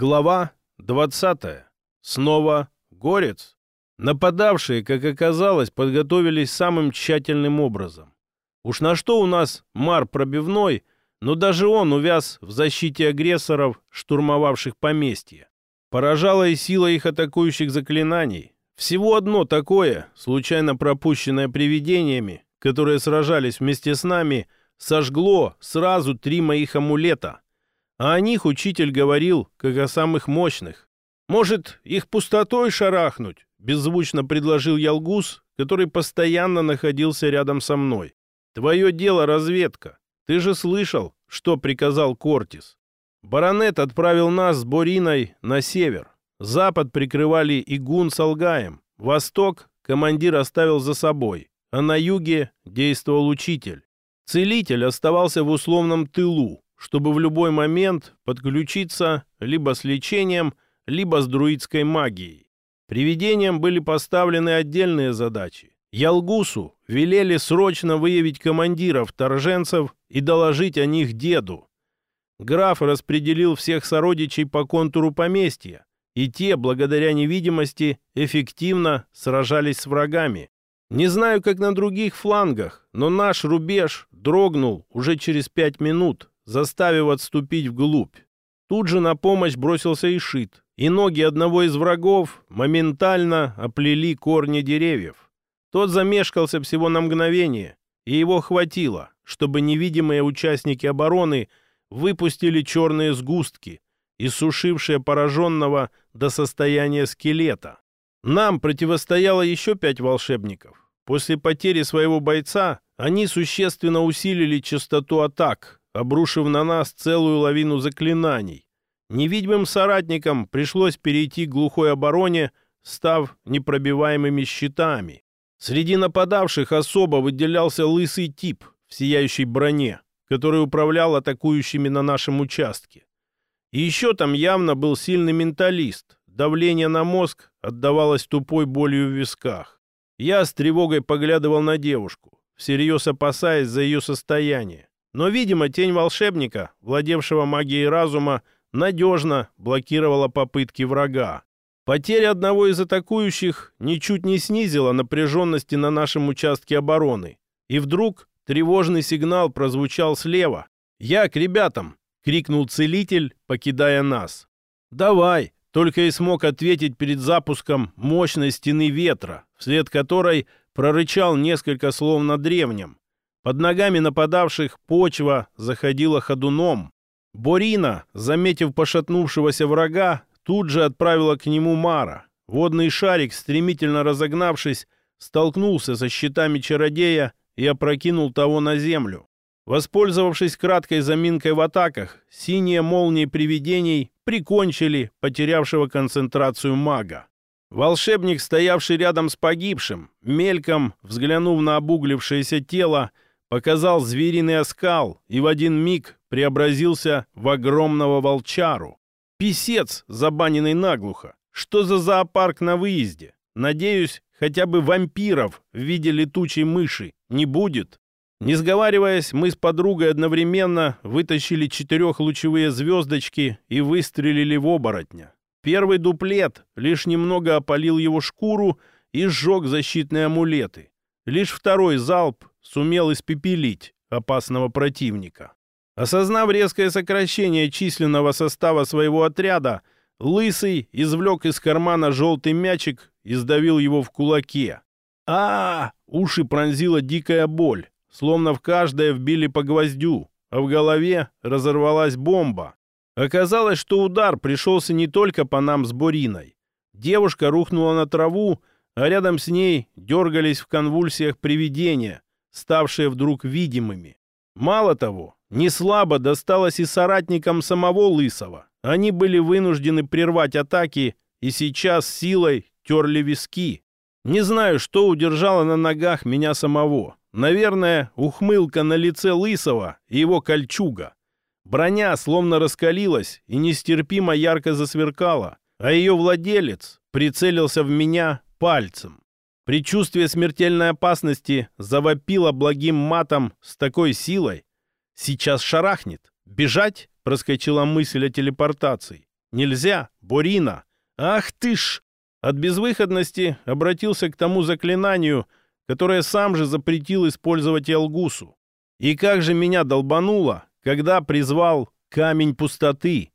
Глава 20. Снова горец. Нападавшие, как оказалось, подготовились самым тщательным образом. Уж на что у нас мар пробивной, но даже он увяз в защите агрессоров, штурмовавших поместье. Поражала и сила их атакующих заклинаний. Всего одно такое, случайно пропущенное привидениями, которые сражались вместе с нами, сожгло сразу три моих амулета — а о них учитель говорил, как о самых мощных. «Может, их пустотой шарахнуть?» — беззвучно предложил Ялгус, который постоянно находился рядом со мной. «Твое дело разведка. Ты же слышал, что приказал Кортис. Баронет отправил нас с Бориной на север. Запад прикрывали Игун с Алгаем. Восток командир оставил за собой, а на юге действовал учитель. Целитель оставался в условном тылу, чтобы в любой момент подключиться либо с лечением, либо с друидской магией. Привидениям были поставлены отдельные задачи. Ялгусу велели срочно выявить командиров торженцев и доложить о них деду. Граф распределил всех сородичей по контуру поместья, и те, благодаря невидимости, эффективно сражались с врагами. Не знаю, как на других флангах, но наш рубеж дрогнул уже через пять минут, заставив отступить вглубь. Тут же на помощь бросился Ишит, и ноги одного из врагов моментально оплели корни деревьев. Тот замешкался всего на мгновение, и его хватило, чтобы невидимые участники обороны выпустили черные сгустки, иссушившие пораженного до состояния скелета. Нам противостояло еще пять волшебников. После потери своего бойца они существенно усилили частоту атак, обрушив на нас целую лавину заклинаний. Невидимым соратникам пришлось перейти к глухой обороне, став непробиваемыми щитами. Среди нападавших особо выделялся лысый тип в сияющей броне, который управлял атакующими на нашем участке. И еще там явно был сильный менталист. Давление на мозг отдавалось тупой болью в висках. Я с тревогой поглядывал на девушку, всерьез опасаясь за ее состояние. Но, видимо, тень волшебника, владевшего магией разума, надежно блокировала попытки врага. Потеря одного из атакующих ничуть не снизила напряженности на нашем участке обороны. И вдруг тревожный сигнал прозвучал слева. «Я к ребятам!» — крикнул целитель, покидая нас. «Давай!» — только и смог ответить перед запуском мощной стены ветра, вслед которой прорычал несколько слов на древнем. Под ногами нападавших почва заходила ходуном. Борина, заметив пошатнувшегося врага, тут же отправила к нему Мара. Водный шарик, стремительно разогнавшись, столкнулся со щитами чародея и опрокинул того на землю. Воспользовавшись краткой заминкой в атаках, синие молнии привидений прикончили потерявшего концентрацию мага. Волшебник, стоявший рядом с погибшим, мельком взглянув на обуглившееся тело, показал звериный оскал и в один миг преобразился в огромного волчару. Писец, забаненный наглухо. Что за зоопарк на выезде? Надеюсь, хотя бы вампиров в виде летучей мыши не будет. Не сговариваясь, мы с подругой одновременно вытащили четырехлучевые звездочки и выстрелили в оборотня. Первый дуплет лишь немного опалил его шкуру и сжег защитные амулеты. Лишь второй залп сумел испепелить опасного противника. Осознав резкое сокращение численного состава своего отряда, Лысый извлек из кармана желтый мячик и сдавил его в кулаке. а, -а, -а Уши пронзила дикая боль, словно в каждое вбили по гвоздю, а в голове разорвалась бомба. Оказалось, что удар пришелся не только по нам с Бориной. Девушка рухнула на траву, а рядом с ней дергались в конвульсиях привидения, ставшие вдруг видимыми. Мало того, не слабо досталось и соратникам самого Лысого. Они были вынуждены прервать атаки и сейчас силой терли виски. Не знаю, что удержало на ногах меня самого. Наверное, ухмылка на лице Лысого и его кольчуга. Броня словно раскалилась и нестерпимо ярко засверкала, а ее владелец прицелился в меня пальцем. Предчувствие смертельной опасности завопило благим матом с такой силой. Сейчас шарахнет. Бежать? Проскочила мысль о телепортации. Нельзя, Борина. Ах ты ж! От безвыходности обратился к тому заклинанию, которое сам же запретил использовать Ялгусу. И как же меня долбануло, когда призвал камень пустоты.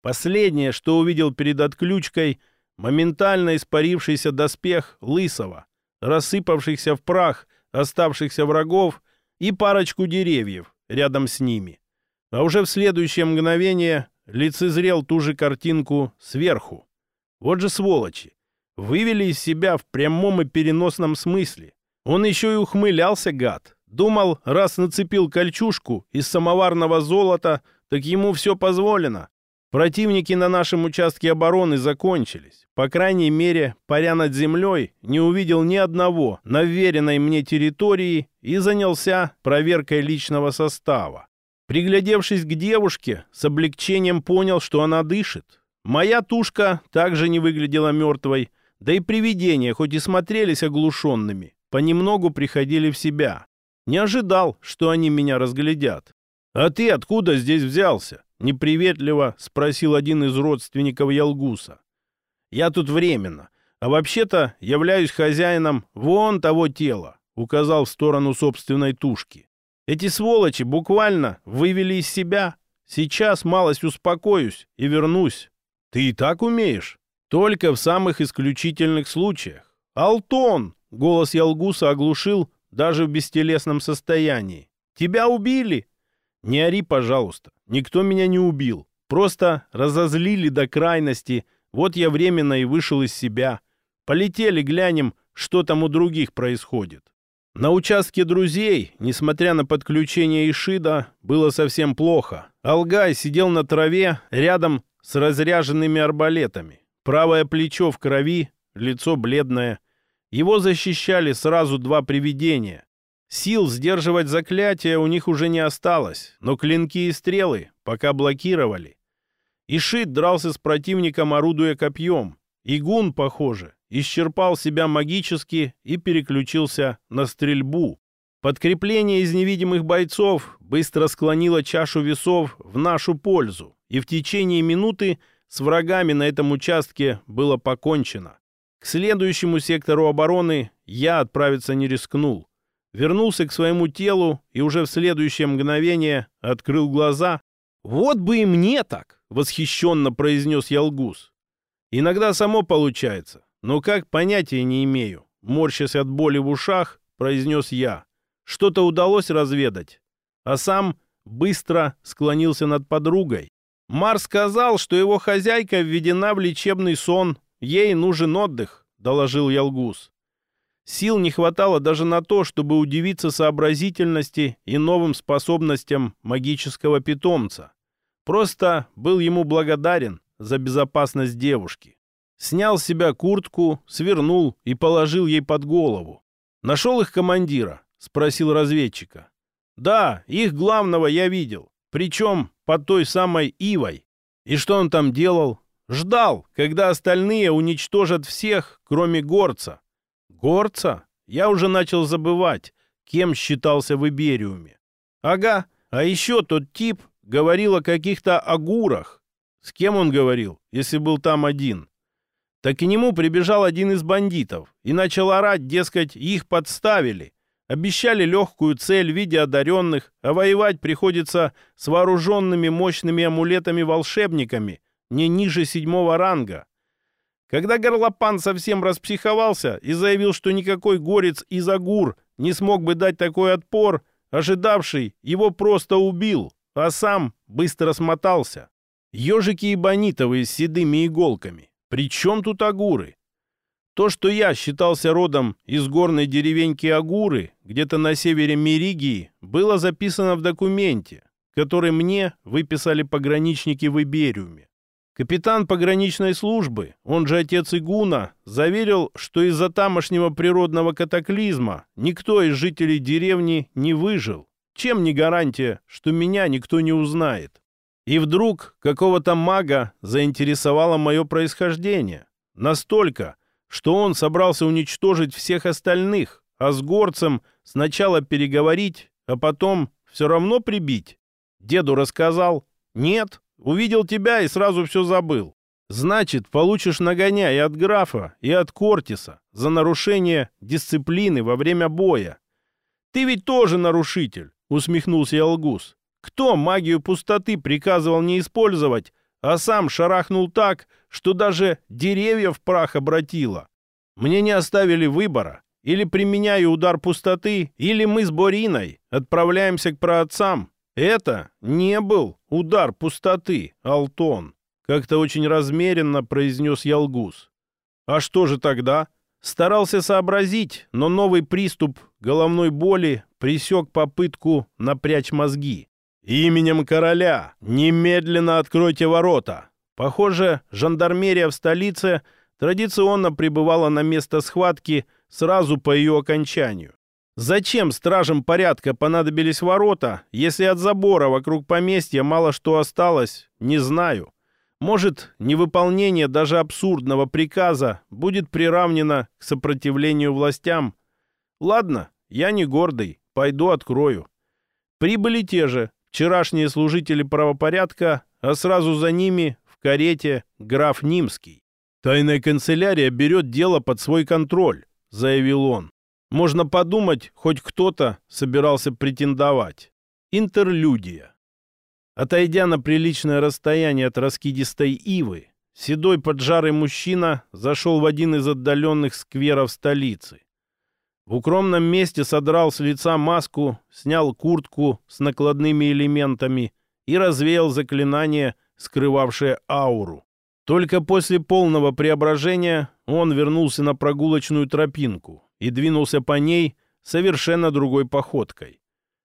Последнее, что увидел перед отключкой, моментально испарившийся доспех Лысого, рассыпавшихся в прах оставшихся врагов и парочку деревьев рядом с ними. А уже в следующее мгновение лицезрел ту же картинку сверху. Вот же сволочи! Вывели из себя в прямом и переносном смысле. Он еще и ухмылялся, гад. Думал, раз нацепил кольчужку из самоварного золота, так ему все позволено. Противники на нашем участке обороны закончились. По крайней мере, паря над землей, не увидел ни одного на веренной мне территории и занялся проверкой личного состава. Приглядевшись к девушке, с облегчением понял, что она дышит. Моя тушка также не выглядела мертвой, да и привидения, хоть и смотрелись оглушенными, понемногу приходили в себя. Не ожидал, что они меня разглядят. «А ты откуда здесь взялся?» — неприветливо спросил один из родственников Ялгуса. «Я тут временно, а вообще-то являюсь хозяином вон того тела», — указал в сторону собственной тушки. «Эти сволочи буквально вывели из себя. Сейчас малость успокоюсь и вернусь. Ты и так умеешь?» Только в самых исключительных случаях. «Алтон!» — голос Ялгуса оглушил даже в бестелесном состоянии. «Тебя убили?» «Не ори, пожалуйста. Никто меня не убил. Просто разозлили до крайности. Вот я временно и вышел из себя. Полетели, глянем, что там у других происходит». На участке друзей, несмотря на подключение Ишида, было совсем плохо. Алгай сидел на траве рядом с разряженными арбалетами. Правое плечо в крови, лицо бледное. Его защищали сразу два привидения. Сил сдерживать заклятие у них уже не осталось, но клинки и стрелы пока блокировали. Ишит дрался с противником, орудуя копьем. Игун, похоже, исчерпал себя магически и переключился на стрельбу. Подкрепление из невидимых бойцов быстро склонило чашу весов в нашу пользу, и в течение минуты с врагами на этом участке было покончено. К следующему сектору обороны я отправиться не рискнул. Вернулся к своему телу и уже в следующее мгновение открыл глаза. «Вот бы и мне так!» — восхищенно произнес Ялгус. «Иногда само получается, но как понятия не имею». Морщась от боли в ушах, произнес я. Что-то удалось разведать. А сам быстро склонился над подругой. Мар сказал, что его хозяйка введена в лечебный сон. Ей нужен отдых, доложил Ялгус. Сил не хватало даже на то, чтобы удивиться сообразительности и новым способностям магического питомца. Просто был ему благодарен за безопасность девушки. Снял с себя куртку, свернул и положил ей под голову. «Нашел их командира?» — спросил разведчика. «Да, их главного я видел. Причем под той самой Ивой. И что он там делал? Ждал, когда остальные уничтожат всех, кроме Горца. Горца? Я уже начал забывать, кем считался в Ибериуме. Ага, а еще тот тип говорил о каких-то агурах. С кем он говорил, если был там один? Так к нему прибежал один из бандитов и начал орать, дескать, их подставили. Обещали легкую цель в виде одаренных, а воевать приходится с вооруженными мощными амулетами-волшебниками не ниже седьмого ранга. Когда горлопан совсем распсиховался и заявил, что никакой горец из Агур не смог бы дать такой отпор, ожидавший его просто убил, а сам быстро смотался. Ежики и бонитовые с седыми иголками. При чем тут Агуры? То, что я считался родом из горной деревеньки Агуры, где-то на севере Меригии, было записано в документе, который мне выписали пограничники в Ибериуме. Капитан пограничной службы, он же отец Игуна, заверил, что из-за тамошнего природного катаклизма никто из жителей деревни не выжил. Чем не гарантия, что меня никто не узнает? И вдруг какого-то мага заинтересовало мое происхождение. Настолько, что он собрался уничтожить всех остальных, а с горцем сначала переговорить, а потом все равно прибить? Деду рассказал? Нет, увидел тебя и сразу все забыл. Значит, получишь нагоняй и от графа, и от Кортиса за нарушение дисциплины во время боя. Ты ведь тоже нарушитель, усмехнулся Ялгус. Кто магию пустоты приказывал не использовать, а сам шарахнул так, что даже деревья в прах обратило? Мне не оставили выбора. Или применяю удар пустоты, или мы с Бориной отправляемся к праотцам. Это не был удар пустоты, Алтон. Как-то очень размеренно произнес Ялгус. А что же тогда? Старался сообразить, но новый приступ головной боли пресек попытку напрячь мозги. «Именем короля! Немедленно откройте ворота!» Похоже, жандармерия в столице традиционно прибывала на место схватки сразу по ее окончанию. Зачем стражам порядка понадобились ворота, если от забора вокруг поместья мало что осталось, не знаю. Может, невыполнение даже абсурдного приказа будет приравнено к сопротивлению властям? Ладно, я не гордый, пойду открою. Прибыли те же, вчерашние служители правопорядка, а сразу за ними в карете граф Нимский. «Тайная канцелярия берет дело под свой контроль», — заявил он. «Можно подумать, хоть кто-то собирался претендовать». Интерлюдия. Отойдя на приличное расстояние от раскидистой ивы, седой поджарый мужчина зашел в один из отдаленных скверов столицы. В укромном месте содрал с лица маску, снял куртку с накладными элементами и развеял заклинание, скрывавшее ауру. Только после полного преображения он вернулся на прогулочную тропинку и двинулся по ней совершенно другой походкой.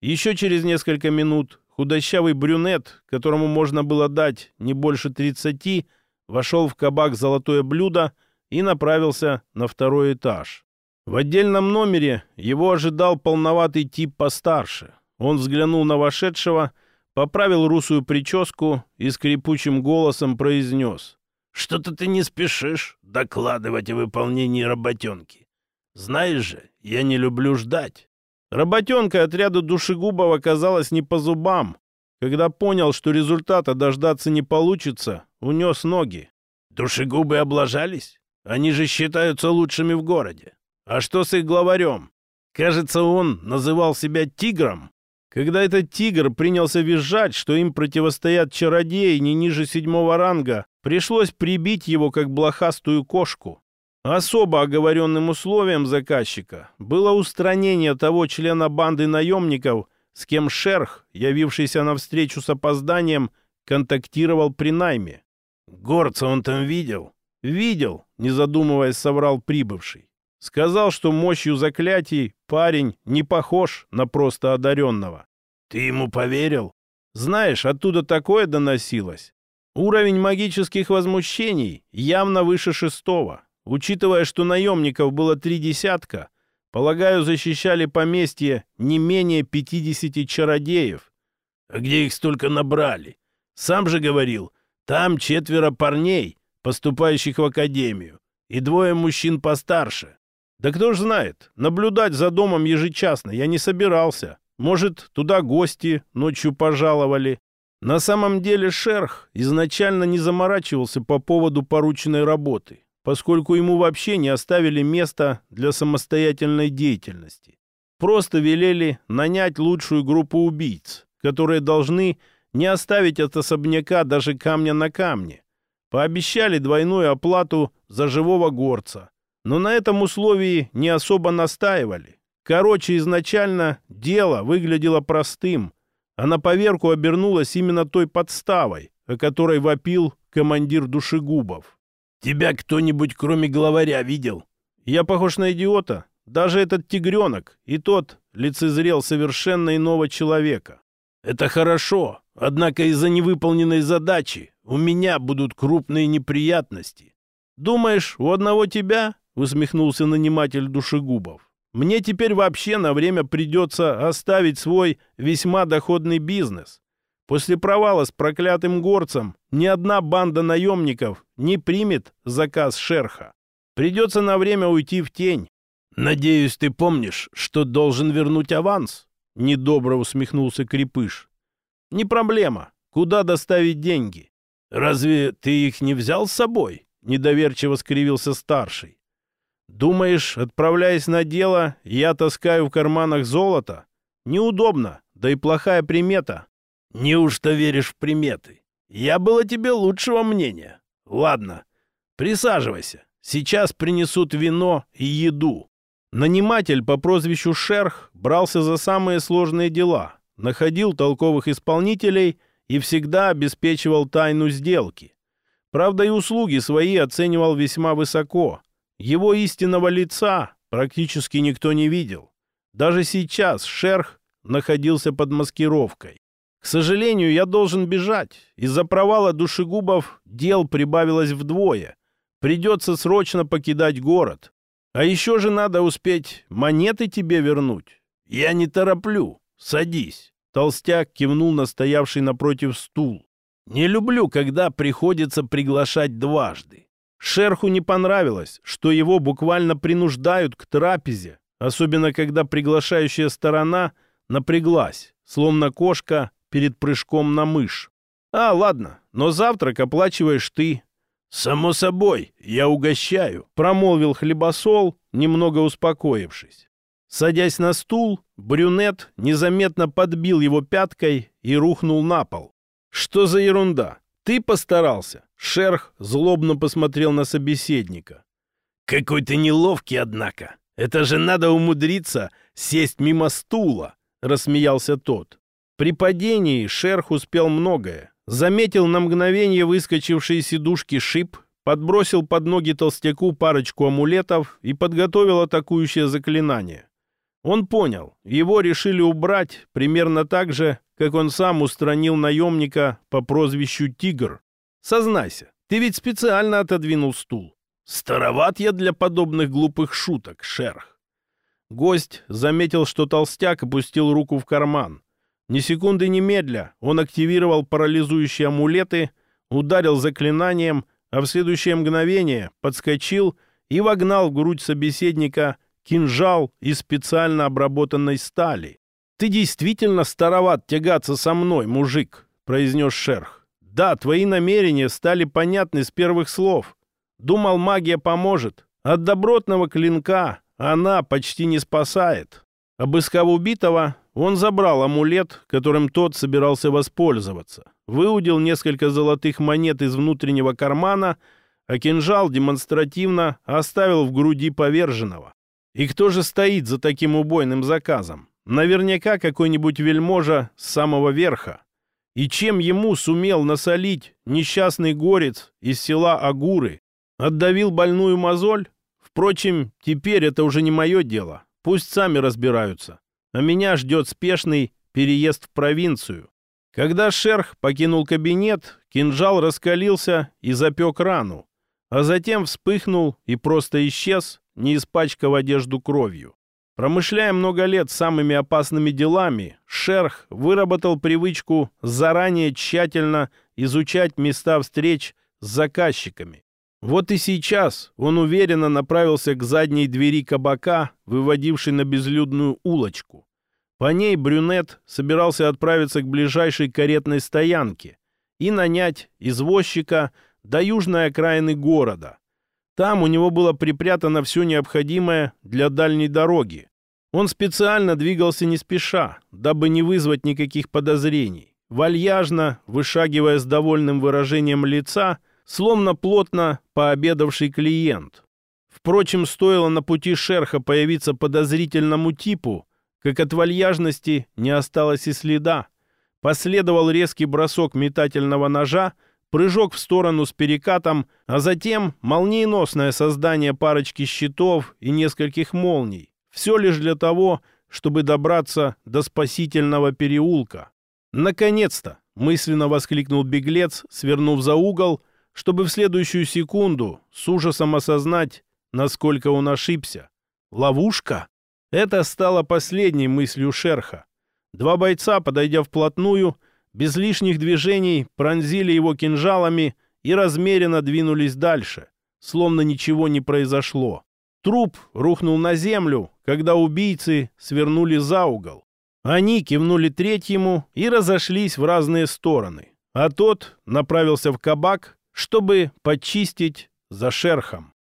Еще через несколько минут худощавый брюнет, которому можно было дать не больше тридцати, вошел в кабак «Золотое блюдо» и направился на второй этаж. В отдельном номере его ожидал полноватый тип постарше. Он взглянул на вошедшего, поправил русую прическу и скрипучим голосом произнес. «Что-то ты не спешишь докладывать о выполнении работенки. Знаешь же, я не люблю ждать». Работенка отряда душегубов оказалась не по зубам. Когда понял, что результата дождаться не получится, унес ноги. «Душегубы облажались? Они же считаются лучшими в городе. А что с их главарем? Кажется, он называл себя тигром. Когда этот тигр принялся визжать, что им противостоят чародеи не ниже седьмого ранга, пришлось прибить его как блохастую кошку. Особо оговоренным условием заказчика было устранение того члена банды наемников, с кем шерх, явившийся на встречу с опозданием, контактировал при найме. «Горца он там видел?» «Видел», — не задумываясь, соврал прибывший. Сказал, что мощью заклятий парень не похож на просто одаренного. Ты ему поверил? Знаешь, оттуда такое доносилось. Уровень магических возмущений явно выше шестого. Учитывая, что наемников было три десятка, полагаю, защищали поместье не менее пятидесяти чародеев. А где их столько набрали? Сам же говорил, там четверо парней, поступающих в академию, и двое мужчин постарше. Да кто ж знает, наблюдать за домом ежечасно я не собирался. Может, туда гости ночью пожаловали. На самом деле шерх изначально не заморачивался по поводу порученной работы, поскольку ему вообще не оставили места для самостоятельной деятельности. Просто велели нанять лучшую группу убийц, которые должны не оставить от особняка даже камня на камне. Пообещали двойную оплату за живого горца, но на этом условии не особо настаивали. Короче, изначально дело выглядело простым, а на поверку обернулось именно той подставой, о которой вопил командир душегубов. «Тебя кто-нибудь кроме главаря видел?» «Я похож на идиота. Даже этот тигренок, и тот лицезрел совершенно иного человека. Это хорошо, однако из-за невыполненной задачи у меня будут крупные неприятности. Думаешь, у одного тебя усмехнулся наниматель душегубов. «Мне теперь вообще на время придется оставить свой весьма доходный бизнес. После провала с проклятым горцем ни одна банда наемников не примет заказ шерха. Придется на время уйти в тень. Надеюсь, ты помнишь, что должен вернуть аванс?» Недобро усмехнулся Крепыш. «Не проблема. Куда доставить деньги?» «Разве ты их не взял с собой?» — недоверчиво скривился старший. «Думаешь, отправляясь на дело, я таскаю в карманах золото? Неудобно, да и плохая примета». «Неужто веришь в приметы? Я был о тебе лучшего мнения. Ладно, присаживайся. Сейчас принесут вино и еду». Наниматель по прозвищу Шерх брался за самые сложные дела, находил толковых исполнителей и всегда обеспечивал тайну сделки. Правда, и услуги свои оценивал весьма высоко. Его истинного лица практически никто не видел. Даже сейчас Шерх находился под маскировкой. К сожалению, я должен бежать. Из-за провала душегубов дел прибавилось вдвое. Придется срочно покидать город. А еще же надо успеть монеты тебе вернуть. Я не тороплю. Садись. Толстяк кивнул на стоявший напротив стул. Не люблю, когда приходится приглашать дважды. Шерху не понравилось, что его буквально принуждают к трапезе, особенно когда приглашающая сторона напряглась, словно кошка перед прыжком на мышь. «А, ладно, но завтрак оплачиваешь ты». «Само собой, я угощаю», — промолвил хлебосол, немного успокоившись. Садясь на стул, брюнет незаметно подбил его пяткой и рухнул на пол. «Что за ерунда? Ты постарался?» Шерх злобно посмотрел на собеседника. «Какой ты неловкий, однако. Это же надо умудриться сесть мимо стула», — рассмеялся тот. При падении шерх успел многое. Заметил на мгновение выскочившие сидушки шип, подбросил под ноги толстяку парочку амулетов и подготовил атакующее заклинание. Он понял, его решили убрать примерно так же, как он сам устранил наемника по прозвищу «Тигр». Сознайся, ты ведь специально отодвинул стул. Староват я для подобных глупых шуток, шерх. Гость заметил, что толстяк опустил руку в карман. Ни секунды немедля он активировал парализующие амулеты, ударил заклинанием, а в следующее мгновение подскочил и вогнал в грудь собеседника кинжал из специально обработанной стали. «Ты действительно староват тягаться со мной, мужик», — произнес шерх. «Да, твои намерения стали понятны с первых слов. Думал, магия поможет. От добротного клинка она почти не спасает». Обыскав убитого, он забрал амулет, которым тот собирался воспользоваться, выудил несколько золотых монет из внутреннего кармана, а кинжал демонстративно оставил в груди поверженного. И кто же стоит за таким убойным заказом? Наверняка какой-нибудь вельможа с самого верха. И чем ему сумел насолить несчастный горец из села Агуры? Отдавил больную мозоль? Впрочем, теперь это уже не мое дело. Пусть сами разбираются а меня ждет спешный переезд в провинцию. Когда шерх покинул кабинет, кинжал раскалился и запек рану, а затем вспыхнул и просто исчез, не испачкав одежду кровью. Промышляя много лет самыми опасными делами, шерх выработал привычку заранее тщательно изучать места встреч с заказчиками. Вот и сейчас он уверенно направился к задней двери кабака, выводившей на безлюдную улочку. По ней брюнет собирался отправиться к ближайшей каретной стоянке и нанять извозчика до южной окраины города. Там у него было припрятано все необходимое для дальней дороги. Он специально двигался не спеша, дабы не вызвать никаких подозрений. Вальяжно, вышагивая с довольным выражением лица – словно плотно пообедавший клиент. Впрочем, стоило на пути шерха появиться подозрительному типу, как от вальяжности не осталось и следа. Последовал резкий бросок метательного ножа, прыжок в сторону с перекатом, а затем молниеносное создание парочки щитов и нескольких молний. Все лишь для того, чтобы добраться до спасительного переулка. «Наконец-то!» — мысленно воскликнул беглец, свернув за угол — чтобы в следующую секунду с ужасом осознать, насколько он ошибся. Ловушка? Это стало последней мыслью шерха. Два бойца, подойдя вплотную, без лишних движений пронзили его кинжалами и размеренно двинулись дальше, словно ничего не произошло. Труп рухнул на землю, когда убийцы свернули за угол. Они кивнули третьему и разошлись в разные стороны. а тот направился в кабак, чтобы почистить за шерхом.